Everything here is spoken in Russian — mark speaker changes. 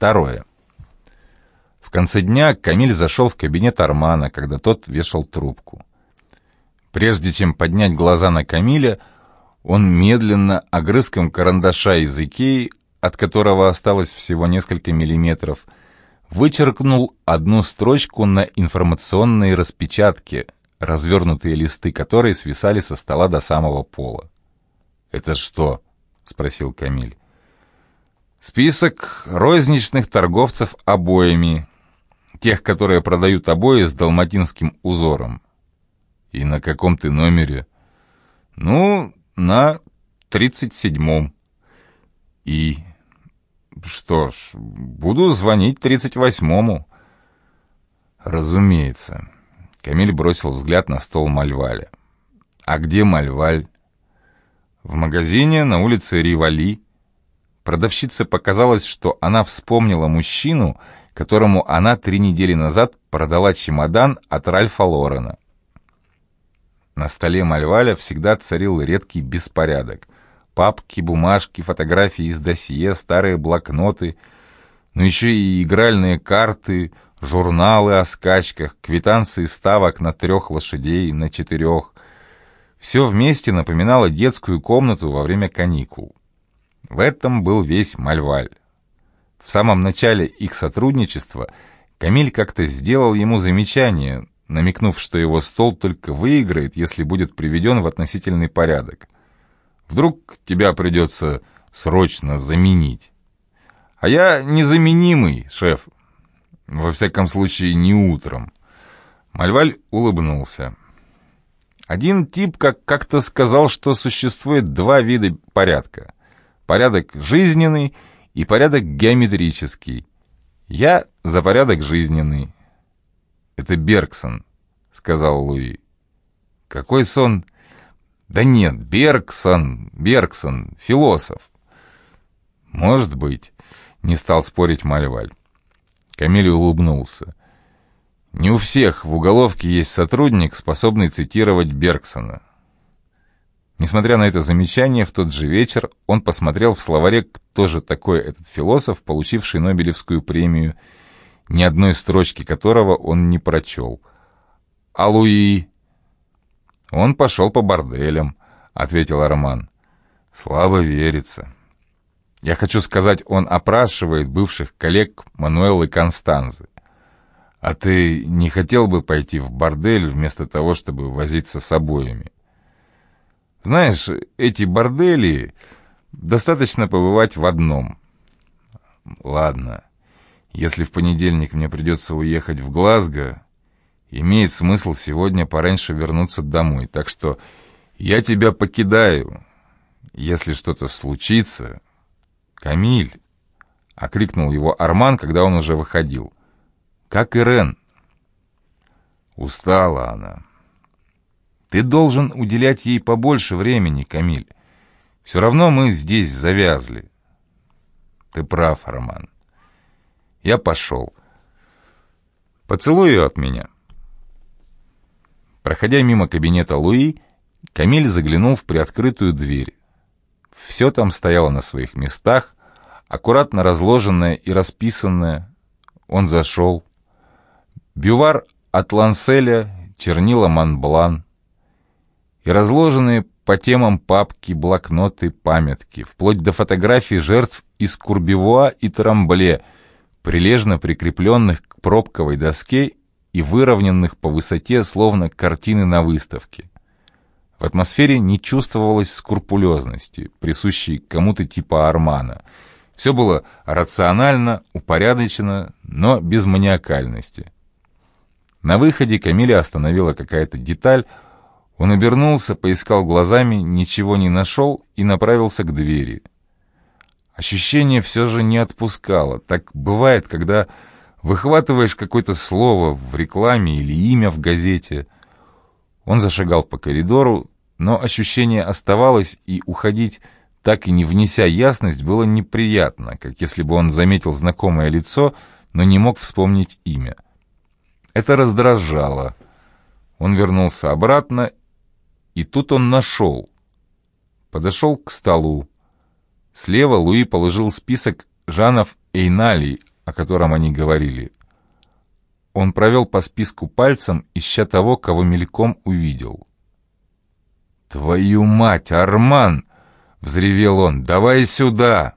Speaker 1: Второе. В конце дня Камиль зашел в кабинет Армана, когда тот вешал трубку. Прежде чем поднять глаза на Камиля, он медленно огрызком карандаша из Икеи, от которого осталось всего несколько миллиметров, вычеркнул одну строчку на информационной распечатке, развернутые листы которой свисали со стола до самого пола. «Это что?» — спросил Камиль. «Список розничных торговцев обоями, тех, которые продают обои с далматинским узором». «И на каком ты номере?» «Ну, на тридцать седьмом». «И что ж, буду звонить тридцать восьмому». «Разумеется». Камиль бросил взгляд на стол Мальваля. «А где Мальваль?» В магазине на улице Ривали продавщице показалось, что она вспомнила мужчину, которому она три недели назад продала чемодан от Ральфа Лорена. На столе Мальваля всегда царил редкий беспорядок. Папки, бумажки, фотографии из досье, старые блокноты, но еще и игральные карты, журналы о скачках, квитанции ставок на трех лошадей, на четырех, все вместе напоминало детскую комнату во время каникул. В этом был весь Мальваль. В самом начале их сотрудничества Камиль как-то сделал ему замечание, намекнув, что его стол только выиграет, если будет приведен в относительный порядок. Вдруг тебя придется срочно заменить. А я незаменимый, шеф. Во всяком случае, не утром. Мальваль улыбнулся. Один тип как- как-то сказал, что существует два вида порядка. Порядок жизненный и порядок геометрический. Я за порядок жизненный. «Это Бергсон», — сказал Луи. «Какой сон?» «Да нет, Бергсон, Бергсон, философ». «Может быть», — не стал спорить Мальваль. Камиль улыбнулся. Не у всех в уголовке есть сотрудник, способный цитировать Бергсона. Несмотря на это замечание, в тот же вечер он посмотрел в словаре, кто же такой этот философ, получивший Нобелевскую премию, ни одной строчки которого он не прочел. «А Луи?» «Он пошел по борделям», — ответил Арман. «Слабо верится». Я хочу сказать, он опрашивает бывших коллег Мануэлы Констанзы. А ты не хотел бы пойти в бордель вместо того, чтобы возиться с обоями? Знаешь, эти бордели достаточно побывать в одном. Ладно, если в понедельник мне придется уехать в Глазго, имеет смысл сегодня пораньше вернуться домой, так что я тебя покидаю. Если что-то случится... «Камиль!» — окрикнул его Арман, когда он уже выходил — как Ирен. Устала она. Ты должен уделять ей побольше времени, Камиль. Все равно мы здесь завязли. Ты прав, Роман. Я пошел. Поцелуй ее от меня. Проходя мимо кабинета Луи, Камиль заглянул в приоткрытую дверь. Все там стояло на своих местах, аккуратно разложенное и расписанное. Он зашел, Бювар от Ланселя, чернила Монблан и разложенные по темам папки, блокноты, памятки, вплоть до фотографий жертв из Курбивуа и Трамбле, прилежно прикрепленных к пробковой доске и выровненных по высоте, словно картины на выставке. В атмосфере не чувствовалось скрупулезности, присущей кому-то типа Армана. Все было рационально, упорядочено, но без маниакальности. На выходе Камиля остановила какая-то деталь. Он обернулся, поискал глазами, ничего не нашел и направился к двери. Ощущение все же не отпускало. Так бывает, когда выхватываешь какое-то слово в рекламе или имя в газете. Он зашагал по коридору, но ощущение оставалось, и уходить, так и не внеся ясность, было неприятно, как если бы он заметил знакомое лицо, но не мог вспомнить имя. Это раздражало. Он вернулся обратно, и тут он нашел. Подошел к столу. Слева Луи положил список Жанов Эйнали, о котором они говорили. Он провел по списку пальцем, ища того, кого мельком увидел. «Твою мать, Арман!» — взревел он. «Давай сюда!»